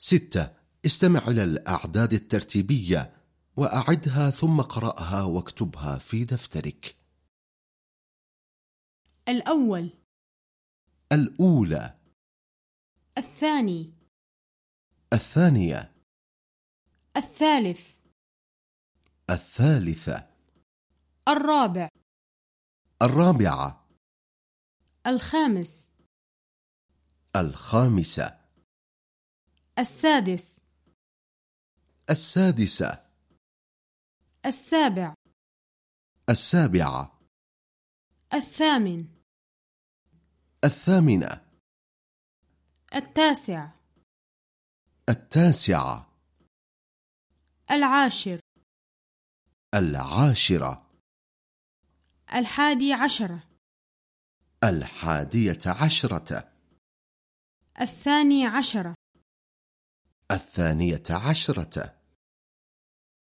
ستة. استمع إلى الأعداد الترتيبية وأعدها ثم قرأها واكتبها في دفترك. الأول. الأولى. الثاني. الثانية. الثالث. الثالثة. الرابع. الرابعة. الخامس. الخامسة. السادس. السادسة. السابع. السابعة. الثامن. الثامنة. التاسع. التاسعة. العاشر. العاشرة. الحادي عشرة الحادية عشرة. الثاني عشرة الثانية عشرة.